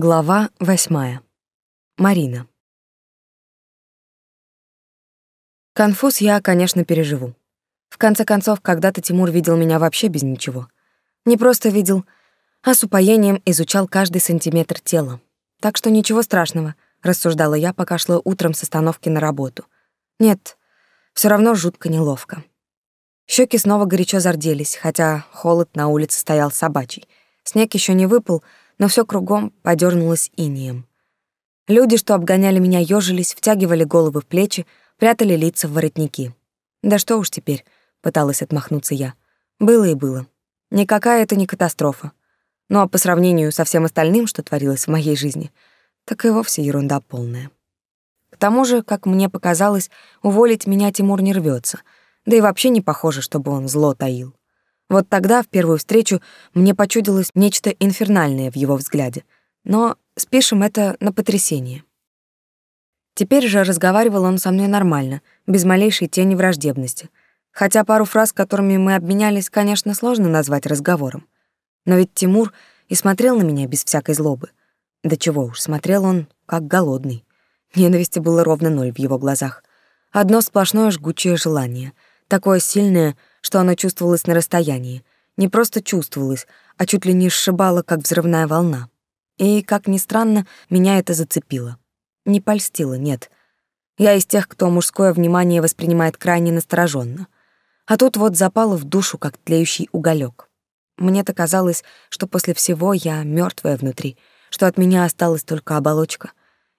Глава восьмая. Марина. Конфуз я, конечно, переживу. В конце концов, когда-то Тимур видел меня вообще без ничего. Не просто видел, а с упоением изучал каждый сантиметр тела. Так что ничего страшного, рассуждала я, пока шла утром с остановки на работу. Нет, все равно жутко неловко. Щеки снова горячо зарделись, хотя холод на улице стоял собачий. Снег еще не выпал, но все кругом подернулось инием. Люди, что обгоняли меня, ёжились, втягивали головы в плечи, прятали лица в воротники. «Да что уж теперь», — пыталась отмахнуться я. «Было и было. Никакая это не катастрофа. Ну а по сравнению со всем остальным, что творилось в моей жизни, так и вовсе ерунда полная». К тому же, как мне показалось, уволить меня Тимур не рвется, да и вообще не похоже, чтобы он зло таил. Вот тогда, в первую встречу, мне почудилось нечто инфернальное в его взгляде. Но спишем это на потрясение. Теперь же разговаривал он со мной нормально, без малейшей тени враждебности. Хотя пару фраз, которыми мы обменялись, конечно, сложно назвать разговором. Но ведь Тимур и смотрел на меня без всякой злобы. Да чего уж, смотрел он как голодный. Ненависти было ровно ноль в его глазах. Одно сплошное жгучее желание, такое сильное, что оно чувствовалось на расстоянии. Не просто чувствовалось, а чуть ли не сшибало, как взрывная волна. И, как ни странно, меня это зацепило. Не польстило, нет. Я из тех, кто мужское внимание воспринимает крайне настороженно. А тут вот запало в душу, как тлеющий уголек. Мне-то казалось, что после всего я мертвая внутри, что от меня осталась только оболочка.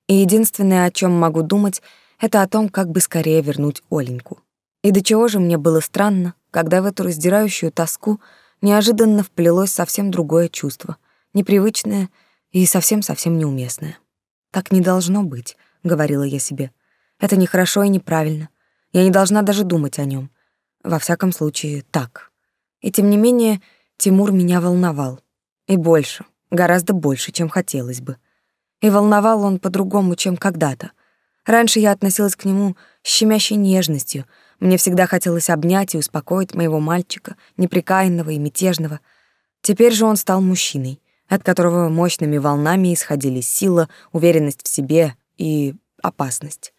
И единственное, о чем могу думать, это о том, как бы скорее вернуть Оленьку. И до чего же мне было странно, когда в эту раздирающую тоску неожиданно вплелось совсем другое чувство, непривычное и совсем-совсем неуместное. «Так не должно быть», — говорила я себе. «Это нехорошо и неправильно. Я не должна даже думать о нем. Во всяком случае, так». И тем не менее, Тимур меня волновал. И больше, гораздо больше, чем хотелось бы. И волновал он по-другому, чем когда-то. Раньше я относилась к нему с щемящей нежностью — мне всегда хотелось обнять и успокоить моего мальчика, неприкаянного и мятежного. Теперь же он стал мужчиной, от которого мощными волнами исходили сила, уверенность в себе и опасность.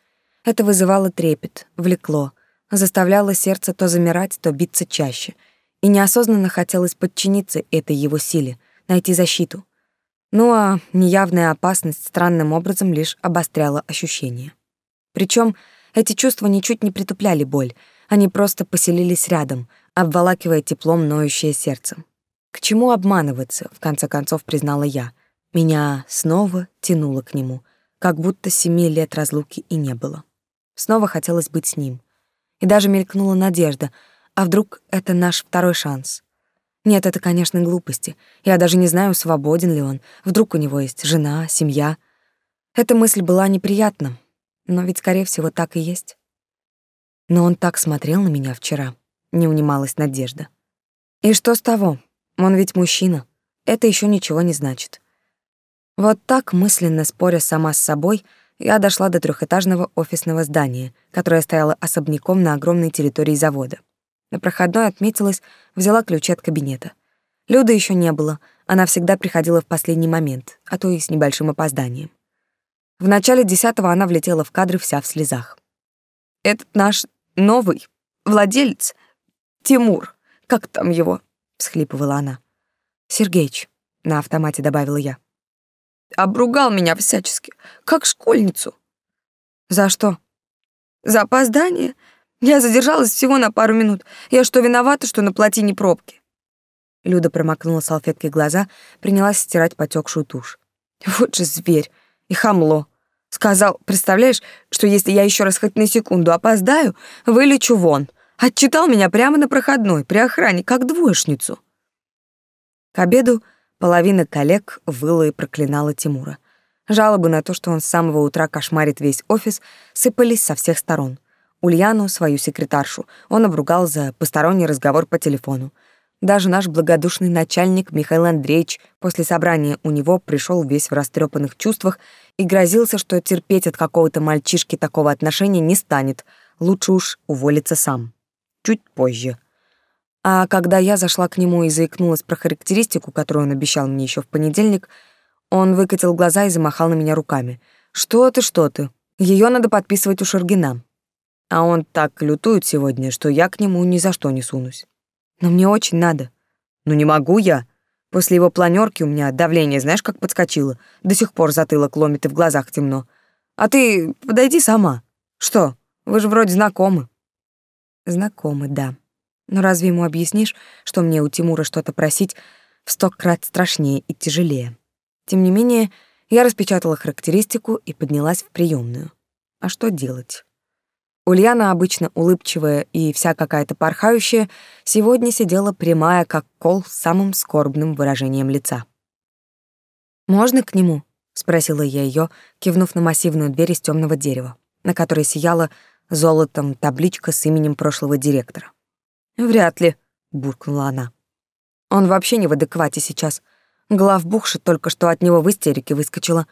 Это вызывало трепет, влекло, заставляло сердце то замирать, то биться чаще. И неосознанно хотелось подчиниться этой его силе, найти защиту. Ну а неявная опасность странным образом лишь обостряла ощущения. Причем эти чувства ничуть не притупляли боль, они просто поселились рядом, обволакивая теплом ноющее сердце. К чему обманываться, в конце концов признала я. Меня снова тянуло к нему, как будто семи лет разлуки и не было. Снова хотелось быть с ним. И даже мелькнула надежда, а вдруг это наш второй шанс? Нет, это, конечно, глупости. Я даже не знаю, свободен ли он. Вдруг у него есть жена, семья. Эта мысль была неприятна, но ведь, скорее всего, так и есть. Но он так смотрел на меня вчера, не унималась Надежда. И что с того? Он ведь мужчина. Это еще ничего не значит. Вот так, мысленно споря сама с собой, я дошла до трехэтажного офисного здания, которое стояло особняком на огромной территории завода. На проходной отметилась, взяла ключи от кабинета. Люды еще не было, она всегда приходила в последний момент, а то и с небольшим опозданием. В начале десятого она влетела в кадры вся в слезах. «Этот наш новый владелец, Тимур, как там его?» — всхлипывала она. «Сергеич», — на автомате добавила я. «Обругал меня всячески, как школьницу». «За что?» «За опоздание. Я задержалась всего на пару минут. Я что, виновата, что на плотине пробки?» Люда промокнула салфеткой глаза, принялась стирать потекшую тушь. «Вот же зверь и хамло. Сказал, представляешь, что если я еще раз хоть на секунду опоздаю, вылечу вон. Отчитал меня прямо на проходной, при охране, как двоечницу. К обеду половина коллег выла и проклинала Тимура. Жалобы на то, что он с самого утра кошмарит весь офис, сыпались со всех сторон. Ульяну, свою секретаршу, он обругал за посторонний разговор по телефону. Даже наш благодушный начальник Михаил Андреевич после собрания у него пришел весь в растрепанных чувствах и грозился, что терпеть от какого-то мальчишки такого отношения не станет, лучше уж уволиться сам. Чуть позже. А когда я зашла к нему и заикнулась про характеристику, которую он обещал мне еще в понедельник, Он выкатил глаза и замахал на меня руками. «Что ты, что ты? Ее надо подписывать у Шаргина». А он так лютует сегодня, что я к нему ни за что не сунусь. Но мне очень надо. Ну не могу я. После его планерки у меня давление, знаешь, как подскочило. До сих пор затылок ломит и в глазах темно. А ты подойди сама. Что, вы же вроде знакомы. Знакомы, да. Но разве ему объяснишь, что мне у Тимура что-то просить в сто крат страшнее и тяжелее? Тем не менее, я распечатала характеристику и поднялась в приемную. А что делать? Ульяна, обычно улыбчивая и вся какая-то порхающая, сегодня сидела прямая, как кол, с самым скорбным выражением лица. «Можно к нему?» — спросила я ее, кивнув на массивную дверь из темного дерева, на которой сияла золотом табличка с именем прошлого директора. «Вряд ли», — буркнула она. «Он вообще не в адеквате сейчас. Главбухша только что от него в истерике выскочила.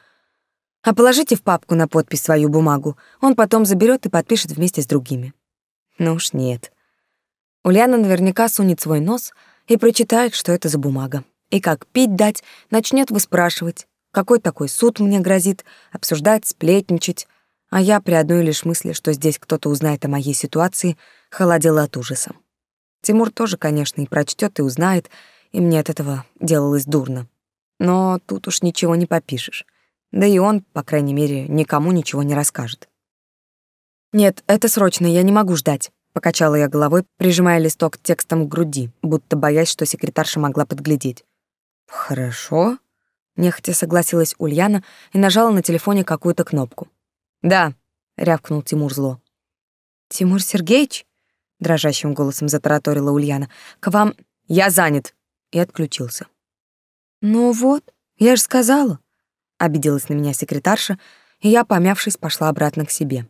А положите в папку на подпись свою бумагу. Он потом заберет и подпишет вместе с другими». Ну уж нет. Ульяна наверняка сунет свой нос и прочитает, что это за бумага. И как пить дать, начнет выспрашивать, какой такой суд мне грозит, обсуждать, сплетничать. А я при одной лишь мысли, что здесь кто-то узнает о моей ситуации, холодела от ужаса. Тимур тоже, конечно, и прочтет, и узнает, и мне от этого делалось дурно. Но тут уж ничего не попишешь. Да и он, по крайней мере, никому ничего не расскажет. «Нет, это срочно, я не могу ждать», — покачала я головой, прижимая листок текстом к груди, будто боясь, что секретарша могла подглядеть. «Хорошо», — нехотя согласилась Ульяна и нажала на телефоне какую-то кнопку. «Да», — рявкнул Тимур зло. «Тимур Сергеевич?» дрожащим голосом затараторила Ульяна. К вам я занят. И отключился. Ну вот, я же сказала, обиделась на меня секретарша, и я, помявшись, пошла обратно к себе.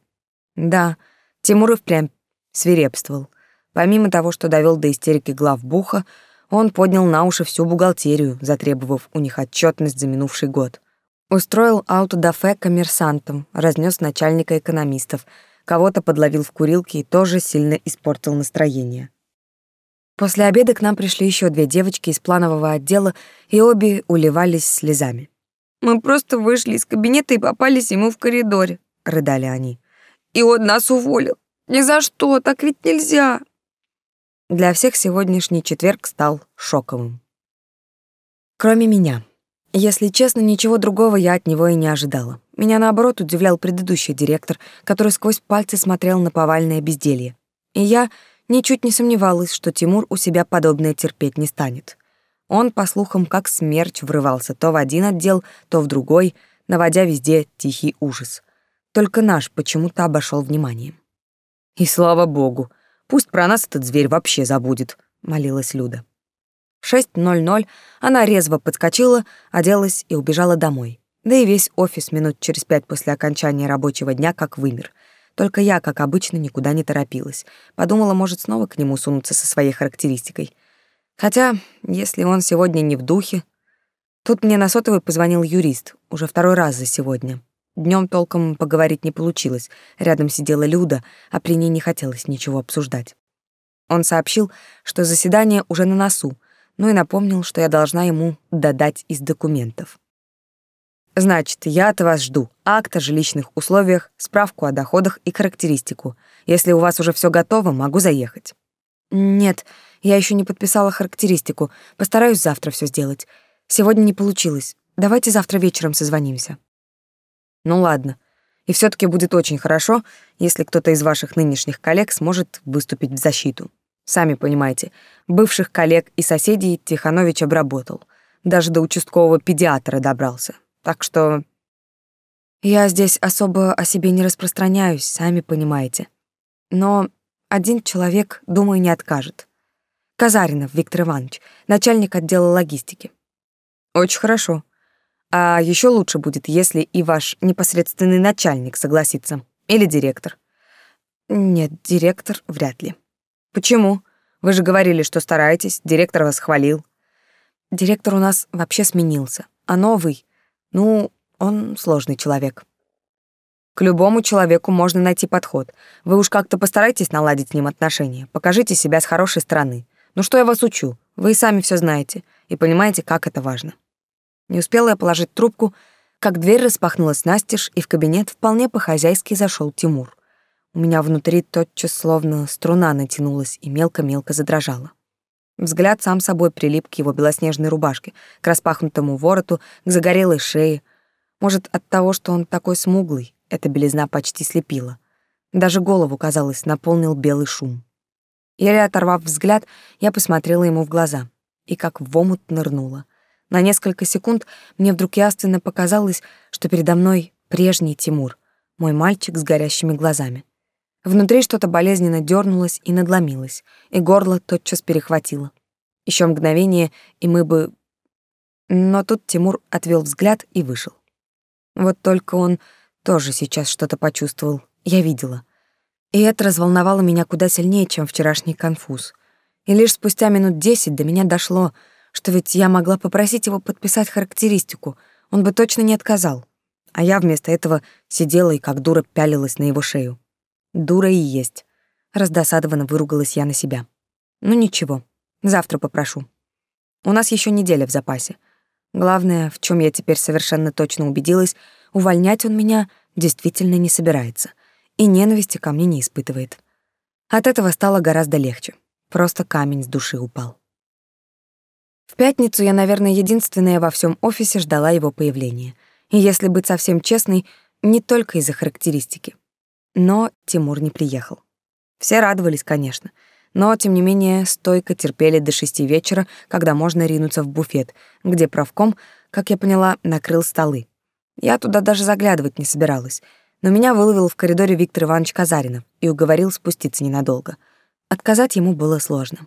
Да, Тимур и впрямь свирепствовал. Помимо того, что довел до истерики главбуха, он поднял на уши всю бухгалтерию, затребовав у них отчетность за минувший год. Устроил аутодафе коммерсантам, разнес начальника экономистов — кого-то подловил в курилке и тоже сильно испортил настроение. После обеда к нам пришли еще две девочки из планового отдела, и обе уливались слезами. «Мы просто вышли из кабинета и попались ему в коридоре», — рыдали они. «И он нас уволил. Ни за что, так ведь нельзя». Для всех сегодняшний четверг стал шоковым. Кроме меня. Если честно, ничего другого я от него и не ожидала. Меня, наоборот, удивлял предыдущий директор, который сквозь пальцы смотрел на повальное безделье. И я ничуть не сомневалась, что Тимур у себя подобное терпеть не станет. Он, по слухам, как смерч врывался то в один отдел, то в другой, наводя везде тихий ужас. Только наш почему-то обошел вниманием. «И слава богу, пусть про нас этот зверь вообще забудет», — молилась Люда. В 6.00 она резво подскочила, оделась и убежала домой. Да и весь офис минут через пять после окончания рабочего дня как вымер. Только я, как обычно, никуда не торопилась. Подумала, может, снова к нему сунуться со своей характеристикой. Хотя, если он сегодня не в духе... Тут мне на сотовый позвонил юрист, уже второй раз за сегодня. Днем толком поговорить не получилось. Рядом сидела Люда, а при ней не хотелось ничего обсуждать. Он сообщил, что заседание уже на носу, ну и напомнил, что я должна ему додать из документов. Значит, я от вас жду акт о жилищных условиях, справку о доходах и характеристику. Если у вас уже все готово, могу заехать. Нет, я еще не подписала характеристику. Постараюсь завтра все сделать. Сегодня не получилось. Давайте завтра вечером созвонимся. Ну ладно. И все таки будет очень хорошо, если кто-то из ваших нынешних коллег сможет выступить в защиту. Сами понимаете, бывших коллег и соседей Тиханович обработал. Даже до участкового педиатра добрался. Так что... Я здесь особо о себе не распространяюсь, сами понимаете. Но один человек, думаю, не откажет. Казаринов Виктор Иванович, начальник отдела логистики. Очень хорошо. А еще лучше будет, если и ваш непосредственный начальник согласится. Или директор. Нет, директор вряд ли. Почему? Вы же говорили, что стараетесь, директор вас хвалил. Директор у нас вообще сменился, а новый, ну, он сложный человек. К любому человеку можно найти подход. Вы уж как-то постарайтесь наладить с ним отношения. Покажите себя с хорошей стороны. Ну что я вас учу? Вы и сами все знаете и понимаете, как это важно. Не успела я положить трубку, как дверь распахнулась настежь, и в кабинет вполне по-хозяйски зашел Тимур. У меня внутри тотчас словно струна натянулась и мелко-мелко задрожала. Взгляд сам собой прилип к его белоснежной рубашке, к распахнутому вороту, к загорелой шее. Может, от того, что он такой смуглый, эта белизна почти слепила. Даже голову, казалось, наполнил белый шум. Еле оторвав взгляд, я посмотрела ему в глаза и как в омут нырнула. На несколько секунд мне вдруг ясно показалось, что передо мной прежний Тимур, мой мальчик с горящими глазами. Внутри что-то болезненно дернулось и надломилось, и горло тотчас перехватило. Еще мгновение, и мы бы... Но тут Тимур отвел взгляд и вышел. Вот только он тоже сейчас что-то почувствовал, я видела. И это разволновало меня куда сильнее, чем вчерашний конфуз. И лишь спустя минут десять до меня дошло, что ведь я могла попросить его подписать характеристику, он бы точно не отказал. А я вместо этого сидела и как дура пялилась на его шею. Дура и есть. Раздосадованно выругалась я на себя. Ну ничего, завтра попрошу. У нас еще неделя в запасе. Главное, в чем я теперь совершенно точно убедилась, увольнять он меня действительно не собирается и ненависти ко мне не испытывает. От этого стало гораздо легче. Просто камень с души упал. В пятницу я, наверное, единственная во всем офисе ждала его появления. И если быть совсем честной, не только из-за характеристики. Но Тимур не приехал. Все радовались, конечно, но, тем не менее, стойко терпели до шести вечера, когда можно ринуться в буфет, где правком, как я поняла, накрыл столы. Я туда даже заглядывать не собиралась — но меня выловил в коридоре Виктор Иванович Казаринов и уговорил спуститься ненадолго. Отказать ему было сложно.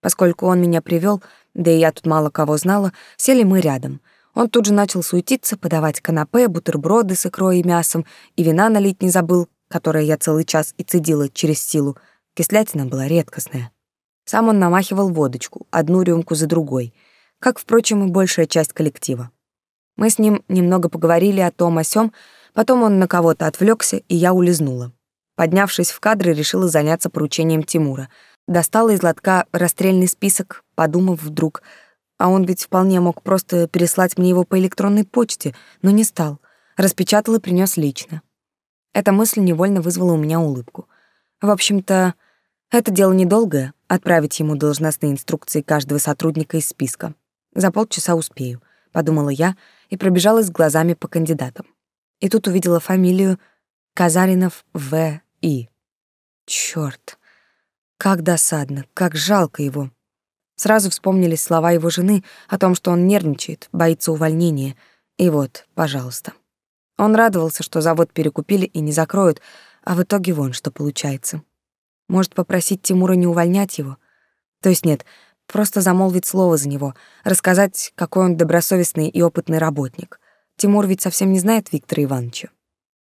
Поскольку он меня привел, да и я тут мало кого знала, сели мы рядом. Он тут же начал суетиться, подавать канапе, бутерброды с икрой и мясом, и вина налить не забыл, которое я целый час и цедила через силу. Кислятина была редкостная. Сам он намахивал водочку, одну рюмку за другой, как, впрочем, и большая часть коллектива. Мы с ним немного поговорили о том о сём, Потом он на кого-то отвлекся, и я улизнула. Поднявшись в кадры, решила заняться поручением Тимура. Достала из лотка расстрельный список, подумав вдруг, а он ведь вполне мог просто переслать мне его по электронной почте, но не стал. Распечатал и принес лично. Эта мысль невольно вызвала у меня улыбку. В общем-то, это дело недолгое — отправить ему должностные инструкции каждого сотрудника из списка. За полчаса успею, — подумала я и пробежалась глазами по кандидатам и тут увидела фамилию Казаринов В.И. Чёрт, как досадно, как жалко его. Сразу вспомнились слова его жены о том, что он нервничает, боится увольнения. И вот, пожалуйста. Он радовался, что завод перекупили и не закроют, а в итоге вон что получается. Может, попросить Тимура не увольнять его? То есть нет, просто замолвить слово за него, рассказать, какой он добросовестный и опытный работник. Тимур ведь совсем не знает Виктора Ивановича.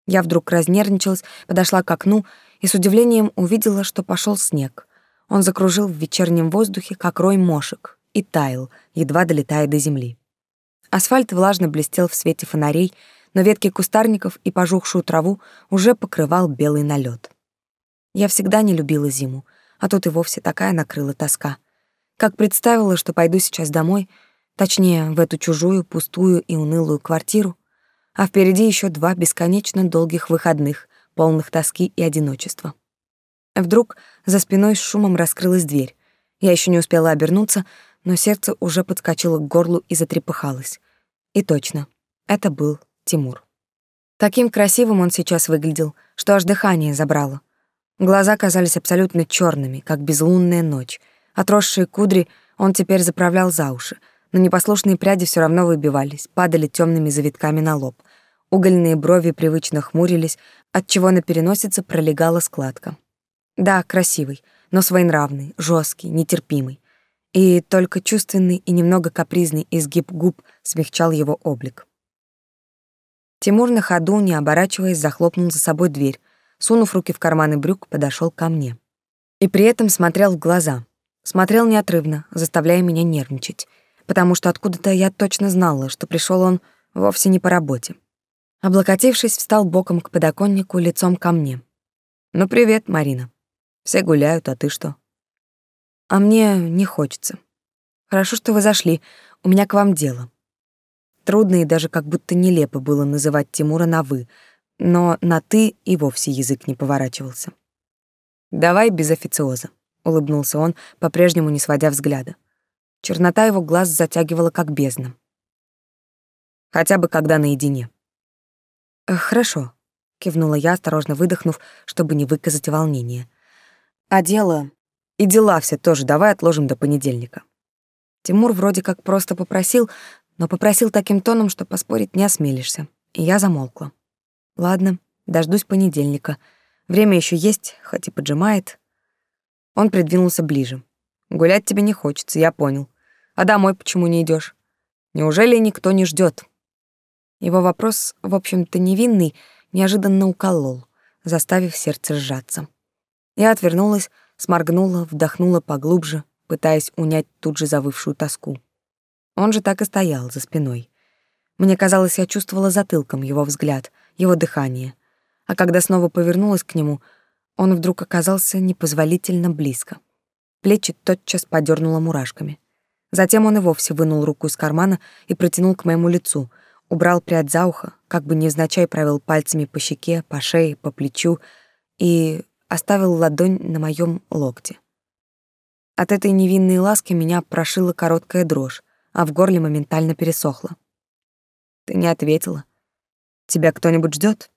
Я вдруг разнервничалась, подошла к окну и с удивлением увидела, что пошел снег. Он закружил в вечернем воздухе, как рой мошек, и таял, едва долетая до земли. Асфальт влажно блестел в свете фонарей, но ветки кустарников и пожухшую траву уже покрывал белый налет. Я всегда не любила зиму, а тут и вовсе такая накрыла тоска. Как представила, что пойду сейчас домой — Точнее, в эту чужую, пустую и унылую квартиру, а впереди еще два бесконечно долгих выходных, полных тоски и одиночества. Вдруг за спиной с шумом раскрылась дверь. Я еще не успела обернуться, но сердце уже подскочило к горлу и затрепыхалось. И точно, это был Тимур. Таким красивым он сейчас выглядел, что аж дыхание забрало. Глаза казались абсолютно черными, как безлунная ночь. Отросшие кудри он теперь заправлял за уши — но непослушные пряди все равно выбивались, падали темными завитками на лоб. Угольные брови привычно хмурились, отчего на переносице пролегала складка. Да, красивый, но своенравный, жесткий, нетерпимый. И только чувственный и немного капризный изгиб губ смягчал его облик. Тимур на ходу, не оборачиваясь, захлопнул за собой дверь, сунув руки в карманы брюк, подошел ко мне. И при этом смотрел в глаза. Смотрел неотрывно, заставляя меня нервничать потому что откуда-то я точно знала, что пришел он вовсе не по работе. Облокотившись, встал боком к подоконнику, лицом ко мне. «Ну, привет, Марина. Все гуляют, а ты что?» «А мне не хочется. Хорошо, что вы зашли. У меня к вам дело». Трудно и даже как будто нелепо было называть Тимура на «вы», но на «ты» и вовсе язык не поворачивался. «Давай без официоза», — улыбнулся он, по-прежнему не сводя взгляда. Чернота его глаз затягивала как бездна. «Хотя бы когда наедине». «Э, «Хорошо», — кивнула я, осторожно выдохнув, чтобы не выказать волнения. «А дело...» «И дела все тоже давай отложим до понедельника». Тимур вроде как просто попросил, но попросил таким тоном, что поспорить не осмелишься. И я замолкла. Ладно, дождусь понедельника. Время еще есть, хоть и поджимает. Он придвинулся ближе. Гулять тебе не хочется, я понял. А домой почему не идешь? Неужели никто не ждет? Его вопрос, в общем-то невинный, неожиданно уколол, заставив сердце сжаться. Я отвернулась, сморгнула, вдохнула поглубже, пытаясь унять тут же завывшую тоску. Он же так и стоял за спиной. Мне казалось, я чувствовала затылком его взгляд, его дыхание. А когда снова повернулась к нему, он вдруг оказался непозволительно близко. Плечи тотчас подернуло мурашками. Затем он и вовсе вынул руку из кармана и протянул к моему лицу, убрал прядь за ухо, как бы невзначай провел пальцами по щеке, по шее, по плечу и оставил ладонь на моем локте. От этой невинной ласки меня прошила короткая дрожь, а в горле моментально пересохло. Ты не ответила. Тебя кто-нибудь ждет?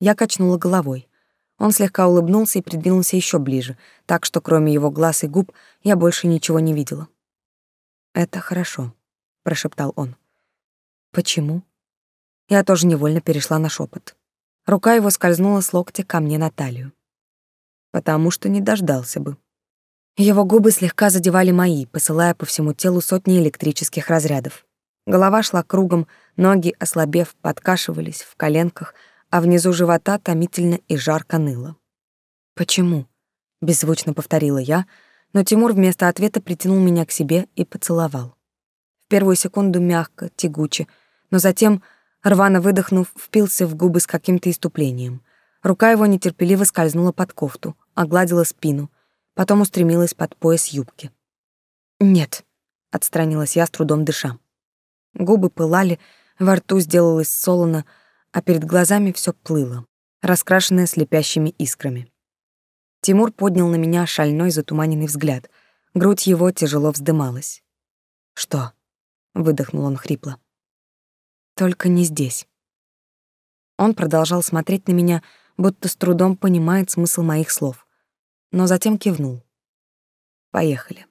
Я качнула головой. Он слегка улыбнулся и придвинулся еще ближе, так что кроме его глаз и губ я больше ничего не видела. Это хорошо, прошептал он. Почему? Я тоже невольно перешла на шепот. Рука его скользнула с локтя ко мне на талию. Потому что не дождался бы. Его губы слегка задевали мои, посылая по всему телу сотни электрических разрядов. Голова шла кругом, ноги, ослабев, подкашивались в коленках, а внизу живота томительно и жарко ныло. «Почему?» — беззвучно повторила я, но Тимур вместо ответа притянул меня к себе и поцеловал. В первую секунду мягко, тягуче, но затем, рвано выдохнув, впился в губы с каким-то иступлением. Рука его нетерпеливо скользнула под кофту, огладила спину, потом устремилась под пояс юбки. «Нет», — отстранилась я с трудом дыша. Губы пылали, во рту сделалось солоно, а перед глазами все плыло, раскрашенное слепящими искрами. Тимур поднял на меня шальной затуманенный взгляд. Грудь его тяжело вздымалась. «Что?» — выдохнул он хрипло. «Только не здесь». Он продолжал смотреть на меня, будто с трудом понимает смысл моих слов но затем кивнул. Поехали.